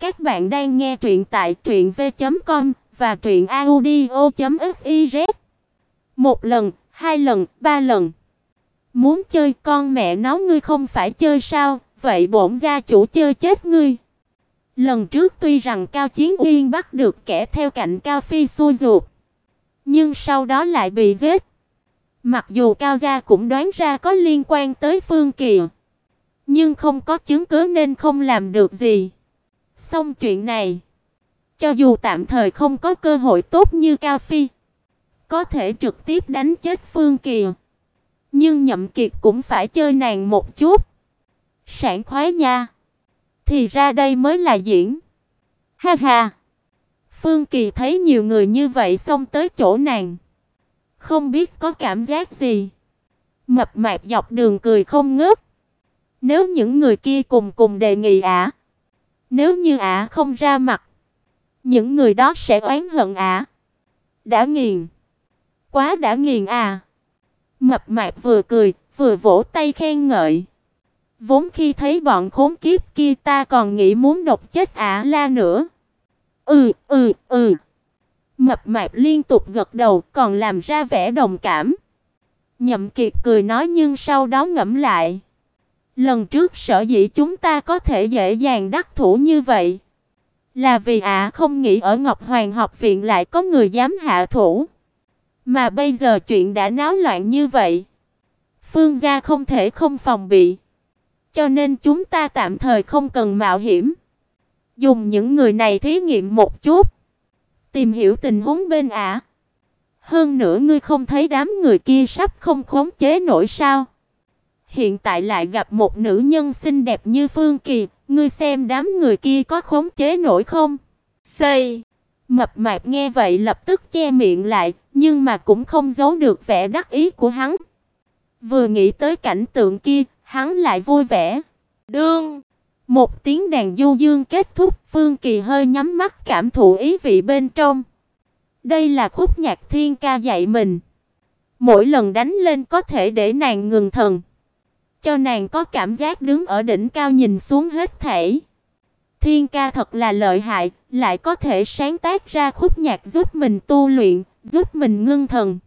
Các bạn đang nghe truyện tại truyệnv.com và truyệnaudio.fiz. Một lần, hai lần, ba lần. Muốn chơi con mẹ nó ngươi không phải chơi sao? Vậy bổn gia chủ chơi chết ngươi. Lần trước tuy rằng Cao Chiến Uyên bắt được kẻ theo cạnh Cao Phi xui ruột, nhưng sau đó lại bị giết. Mặc dù Cao gia cũng đoán ra có liên quan tới Phương Kỳ, nhưng không có chứng cứ nên không làm được gì. Xong chuyện này, cho dù tạm thời không có cơ hội tốt như Cao Phi, có thể trực tiếp đánh chết Phương Kỳ, nhưng Nhậm Kiệt cũng phải chơi nàng một chút. Sảng khoái nha. Thì ra đây mới là diễn. Ha ha. Phương Kỳ thấy nhiều người như vậy xông tới chỗ nàng, không biết có cảm giác gì. Mập mạp dọc đường cười không ngớt. Nếu những người kia cùng cùng đề nghị ả, nếu như ả không ra mặt, những người đó sẽ oán hận ả. Đã nghiền. Quá đã nghiền à. Mập mạp vừa cười, vừa vỗ tay khen ngợi. Vốn khi thấy bọn khốn kiếp kia ta còn nghĩ muốn độc chết ả la nữa. Ừ, ừ, ừ. Mập mạp liên tục gật đầu, còn làm ra vẻ đồng cảm. Nhậm Kiệt cười nói nhưng sau đó ngẫm lại. Lần trước sở dĩ chúng ta có thể dễ dàng đắc thủ như vậy, là vì ả không nghĩ ở Ngọc Hoàng học viện lại có người dám hạ thủ. Mà bây giờ chuyện đã náo loạn như vậy, Phương gia không thể không phòng bị. Cho nên chúng ta tạm thời không cần mạo hiểm. Dùng những người này thí nghiệm một chút, tìm hiểu tình huống bên ả. Hơn nữa ngươi không thấy đám người kia sắp không khống chế nổi sao? Hiện tại lại gặp một nữ nhân xinh đẹp như Phương Kỳ, ngươi xem đám người kia có khống chế nổi không? Xây. Mập mạp nghe vậy lập tức che miệng lại, nhưng mà cũng không giấu được vẻ đắc ý của hắn. Vừa nghĩ tới cảnh tượng kia, hắn lại vui vẻ. Đương, một tiếng đàn du dương kết thúc, Phương Kỳ hơi nhắm mắt cảm thụ ý vị bên trong. Đây là khúc nhạc thiên ca dạy mình. Mỗi lần đánh lên có thể để nàng ngừng thần, cho nàng có cảm giác đứng ở đỉnh cao nhìn xuống hết thảy. Thiên ca thật là lợi hại, lại có thể sáng tác ra khúc nhạc giúp mình tu luyện, giúp mình ngưng thần.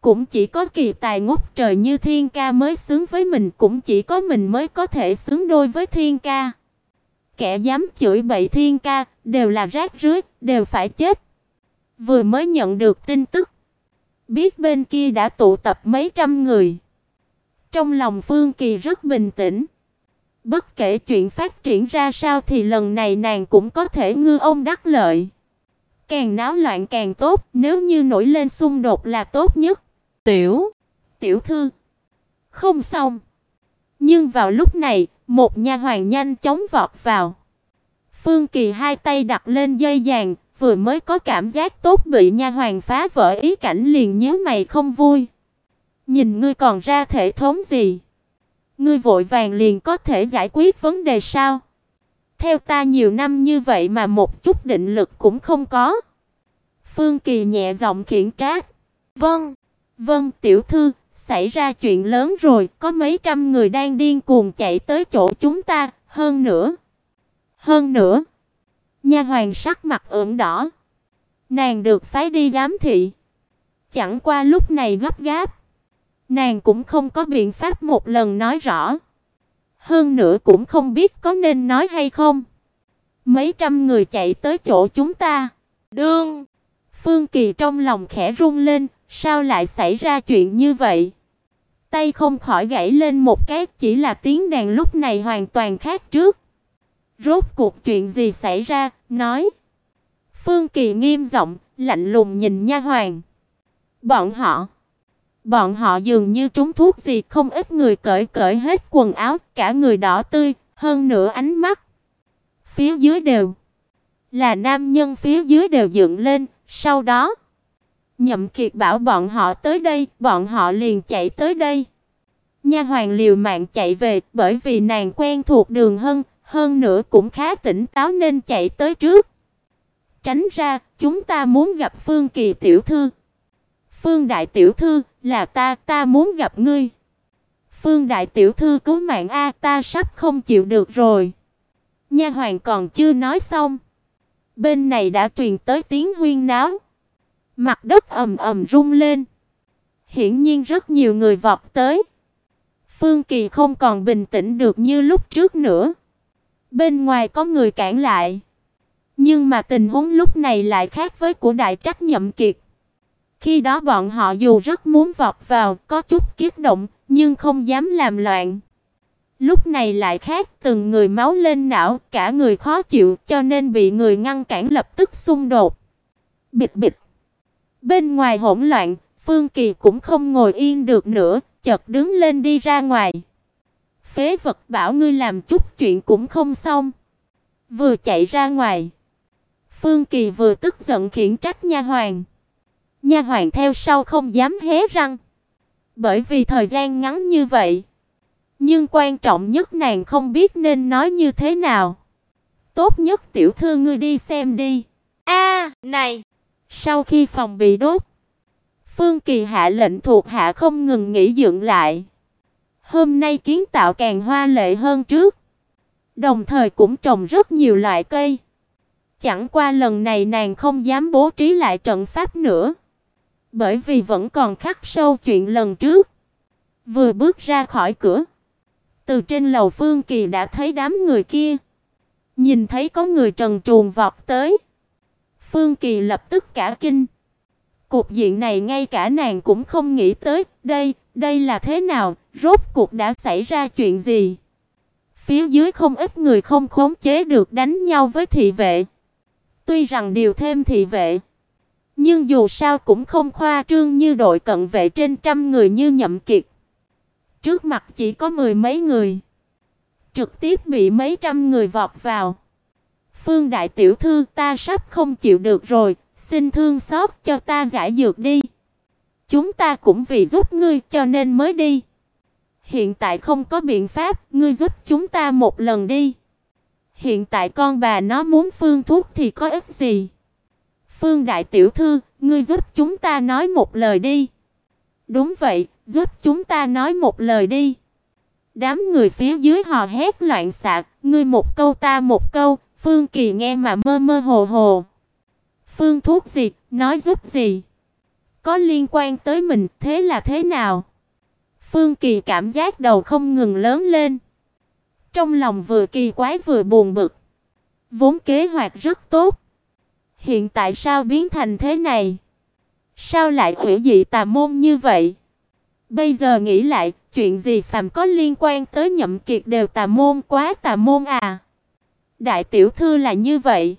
Cũng chỉ có kỳ tài ngút trời như Thiên ca mới xứng với mình, cũng chỉ có mình mới có thể xứng đôi với Thiên ca. Kẻ dám chửi bậy Thiên ca đều là rác rưởi, đều phải chết. Vừa mới nhận được tin tức, biết bên kia đã tụ tập mấy trăm người. Trong lòng Phương Kỳ rất bình tĩnh. Bất kể chuyện phát triển ra sao thì lần này nàng cũng có thể ngư ông đắc lợi. Càng náo loạn càng tốt, nếu như nổi lên xung đột là tốt nhất. Tiểu, tiểu thư. Không xong. Nhưng vào lúc này, một nha hoàn nhanh chóng vọt vào. Phương Kỳ hai tay đặt lên dây vàng, vừa mới có cảm giác tốt bị nha hoàn phá vỡ ý cảnh liền nhíu mày không vui. Nhìn ngươi còn ra thể thống gì? Ngươi vội vàng liền có thể giải quyết vấn đề sao? Theo ta nhiều năm như vậy mà một chút định lực cũng không có. Phương Kỳ nhẹ giọng khiển trách. Vâng, vâng tiểu thư, xảy ra chuyện lớn rồi, có mấy trăm người đang điên cuồng chạy tới chỗ chúng ta, hơn nữa. Hơn nữa. Nha hoàn sắc mặt ửng đỏ. Nàng được phái đi giám thị. Chẳng qua lúc này gấp gáp, nàng cũng không có biện pháp một lần nói rõ. Hơn nữa cũng không biết có nên nói hay không. Mấy trăm người chạy tới chỗ chúng ta. Đương, Phương Kỳ trong lòng khẽ run lên, sao lại xảy ra chuyện như vậy? Tay không khỏi gãy lên một cái, chỉ là tiếng đàn lúc này hoàn toàn khác trước. Rốt cuộc chuyện gì xảy ra? Nói. Phương Kỳ nghiêm giọng, lạnh lùng nhìn nha hoàn. Bọn họ, bọn họ dường như trúng thuốc gì, không ít người cởi cởi hết quần áo, cả người đỏ tươi, hơn nữa ánh mắt. Phía dưới đều là nam nhân phía dưới đều dựng lên, sau đó Nhậm Kiệt bảo bọn họ tới đây, bọn họ liền chạy tới đây. Nha hoàn liều mạng chạy về, bởi vì nàng quen thuộc đường hơn, hơn nữa cũng khá tỉnh táo nên chạy tới trước. Tránh ra, chúng ta muốn gặp Phương Kỳ tiểu thư. Phương đại tiểu thư, là ta, ta muốn gặp ngươi. Phương đại tiểu thư cứu mạng a, ta sắp không chịu được rồi. Nha hoàn còn chưa nói xong, bên này đã truyền tới tiếng huyên náo. Mặt đất ầm ầm rung lên. Hiển nhiên rất nhiều người vọt tới. Phương Kỳ không còn bình tĩnh được như lúc trước nữa. Bên ngoài có người cản lại. Nhưng mà tình huống lúc này lại khác với của đại trách nhậm kiệt. Khi đó bọn họ dù rất muốn vọt vào, có chút kiếp động, nhưng không dám làm loạn. Lúc này lại khác, từng người máu lên não, cả người khó chịu, cho nên bị người ngăn cản lập tức xung đột. Bịch bịch. Bên ngoài hỗn loạn, Phương Kỳ cũng không ngồi yên được nữa, chợt đứng lên đi ra ngoài. Phế vật bảo ngươi làm chút chuyện cũng không xong. Vừa chạy ra ngoài, Phương Kỳ vừa tức giận khiển trách nha hoàn. Nha hoàn theo sau không dám hé răng, bởi vì thời gian ngắn như vậy. Nhưng quan trọng nhất nàng không biết nên nói như thế nào. Tốt nhất tiểu thư ngươi đi xem đi. A, này. Sau khi phòng bị đốt, Phương Kỳ hạ lệnh thuộc hạ không ngừng nghỉ dựng lại. Hôm nay kiến tạo càng hoa lệ hơn trước, đồng thời cũng trồng rất nhiều loại cây. Chẳng qua lần này nàng không dám bố trí lại trận pháp nữa, bởi vì vẫn còn khắc sâu chuyện lần trước. Vừa bước ra khỏi cửa, từ trên lầu Phương Kỳ đã thấy đám người kia. Nhìn thấy có người trần truồng vọt tới, Phương Kỳ lập tức cả kinh. Cục diện này ngay cả nàng cũng không nghĩ tới, đây, đây là thế nào, rốt cuộc đã xảy ra chuyện gì? Phía dưới không ít người không khống chế được đánh nhau với thị vệ. Tuy rằng điều thêm thị vệ, nhưng dù sao cũng không khoa trương như đội cận vệ trên trăm người như Nhậm Kiệt. Trước mặt chỉ có mười mấy người, trực tiếp bị mấy trăm người vọt vào. Phương đại tiểu thư, ta sắp không chịu được rồi, xin thương xót cho ta giải dược đi. Chúng ta cũng vì giúp ngươi cho nên mới đi. Hiện tại không có biện pháp, ngươi giúp chúng ta một lần đi. Hiện tại con bà nó muốn phương thuốc thì có ích gì? Phương đại tiểu thư, ngươi giúp chúng ta nói một lời đi. Đúng vậy, giúp chúng ta nói một lời đi. Đám người phía dưới hò hét loạn xạ, ngươi một câu ta một câu, Phương Kỳ nghe mà mơ mơ hồ hồ. Phương thuốc gì, nói giúp gì? Có liên quan tới mình, thế là thế nào? Phương Kỳ cảm giác đầu không ngừng lớn lên. Trong lòng vừa kỳ quái vừa buồn bực. Vốn kế hoạch rất tốt. Hiện tại sao biến thành thế này? Sao lại hủy dị tà môn như vậy? Bây giờ nghĩ lại, chuyện gì phàm có liên quan tới Nhậm Kiệt đều tà môn quá tà môn à? Đại tiểu thư là như vậy.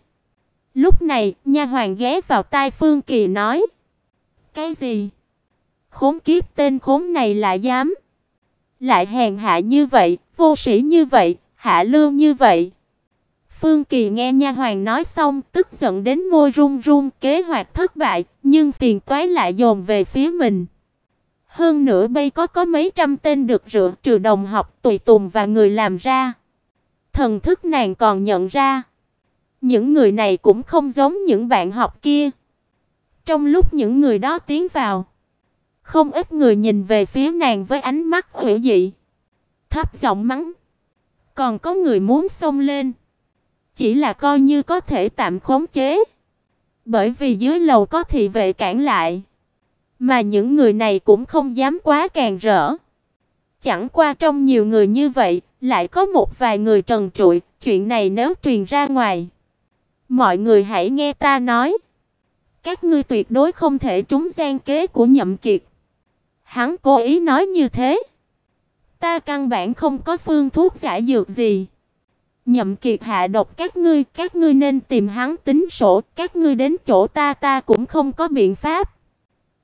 Lúc này, nha hoàn ghé vào tai Phương Kỳ nói: "Cái gì? Khốn kiếp tên khốn này lại dám lại hèn hạ như vậy, vô sĩ như vậy, hạ lưu như vậy?" Phương Kỳ nghe nha hoàn nói xong, tức giận đến môi run run, kế hoạch thất bại, nhưng phiền toái lại dồn về phía mình. Hơn nữa bây có có mấy trăm tên được rửa trừ đồng học, tùy tùng và người làm ra. Thần thức nàng còn nhận ra, những người này cũng không giống những bạn học kia. Trong lúc những người đó tiến vào, không ít người nhìn về phía nàng với ánh mắt hủy dị, thấp giọng mắng. Còn có người muốn xông lên, chỉ là coi như có thể tạm khống chế, bởi vì dưới lầu có thị vệ cản lại, mà những người này cũng không dám quá càng rỡ. Chẳng qua trong nhiều người như vậy, lại có một vài người trần trụi, chuyện này nếu truyền ra ngoài, mọi người hãy nghe ta nói, các ngươi tuyệt đối không thể trúng gian kế của Nhậm Kiệt. Hắn cố ý nói như thế. Ta căn bản không có phương thuốc giải dược gì. Nhậm Kiệt hạ độc các ngươi, các ngươi nên tìm hắn tính sổ, các ngươi đến chỗ ta ta cũng không có biện pháp.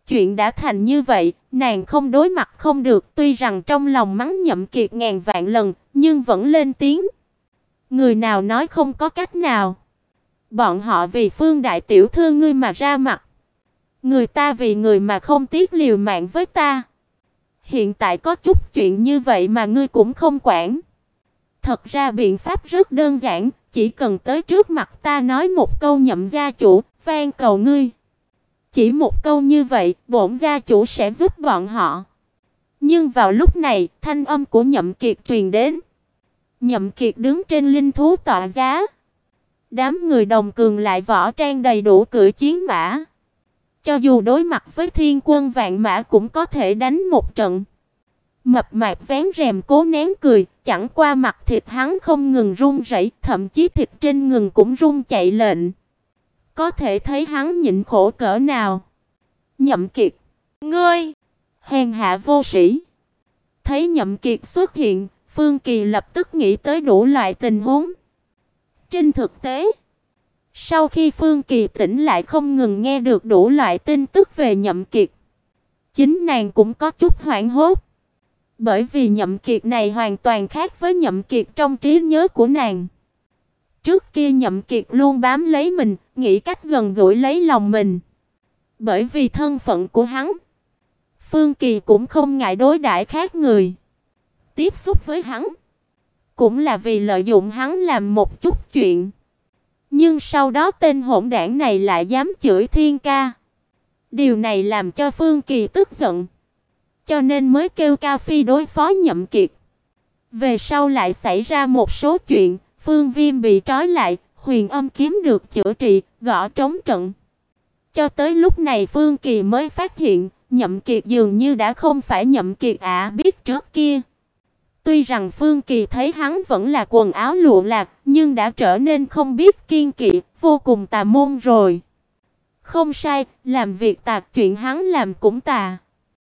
Chuyện đã thành như vậy, nàng không đối mặt không được, tuy rằng trong lòng mắng Nhậm Kiệt ngàn vạn lần, nhưng vẫn lên tiếng. Người nào nói không có cách nào? Bọn họ vì Phương đại tiểu thư ngươi mà ra mặt. Người ta vì người mà không tiếc liều mạng với ta. Hiện tại có chút chuyện như vậy mà ngươi cũng không quản. Thật ra biện pháp rất đơn giản, chỉ cần tới trước mặt ta nói một câu nhậm gia chủ, van cầu ngươi. Chỉ một câu như vậy, bổn gia chủ sẽ giúp bọn họ. Nhưng vào lúc này, thanh âm của Nhậm Kiệt truyền đến. Nhậm Kiệt đứng trên linh thú tọa giá. Đám người đồng cường lại võ trang đầy đủ cưỡi chiến mã. Cho dù đối mặt với thiên quân vạn mã cũng có thể đánh một trận. Mập mạp vén rèm cố nén cười, chẳng qua mặt thịt hắn không ngừng run rẩy, thậm chí thịt trên ngừng cũng run chạy lệnh. Có thể thấy hắn nhịn khổ cỡ nào. Nhậm Kiệt, ngươi hèn hạ vô sĩ. Thấy Nhậm Kiệt xuất hiện, Phương Kỳ lập tức nghĩ tới đủ loại tình huống. Trên thực tế, sau khi Phương Kỳ tỉnh lại không ngừng nghe được đủ loại tin tức về Nhậm Kiệt, chính nàng cũng có chút hoảng hốt. Bởi vì Nhậm Kiệt này hoàn toàn khác với Nhậm Kiệt trong trí nhớ của nàng. Trước kia Nhậm Kiệt luôn bám lấy mình, nghĩ cách gần gũi lấy lòng mình. Bởi vì thân phận của hắn, Phương Kỳ cũng không ngại đối đãi khác người. Tiếp xúc với hắn, cũng là vì lợi dụng hắn làm một chút chuyện. Nhưng sau đó tên hỗn đảng này lại dám chửi Thiên ca. Điều này làm cho Phương Kỳ tức giận, cho nên mới kêu Cao Phi đối phó Nhậm Kiệt. Về sau lại xảy ra một số chuyện, Phương Viêm bị trói lại, Huyền Âm kiếm được chữa trị, gõ trống trận. Cho tới lúc này Phương Kỳ mới phát hiện, Nhậm Kiệt dường như đã không phải Nhậm Kiệt ạ biết trước kia. Tuy rằng Phương Kỳ thấy hắn vẫn là quần áo lụa lạc, nhưng đã trở nên không biết kiên kỵ, vô cùng tà môn rồi. Không sai, làm việc tà chuyện hắn làm cũng tà.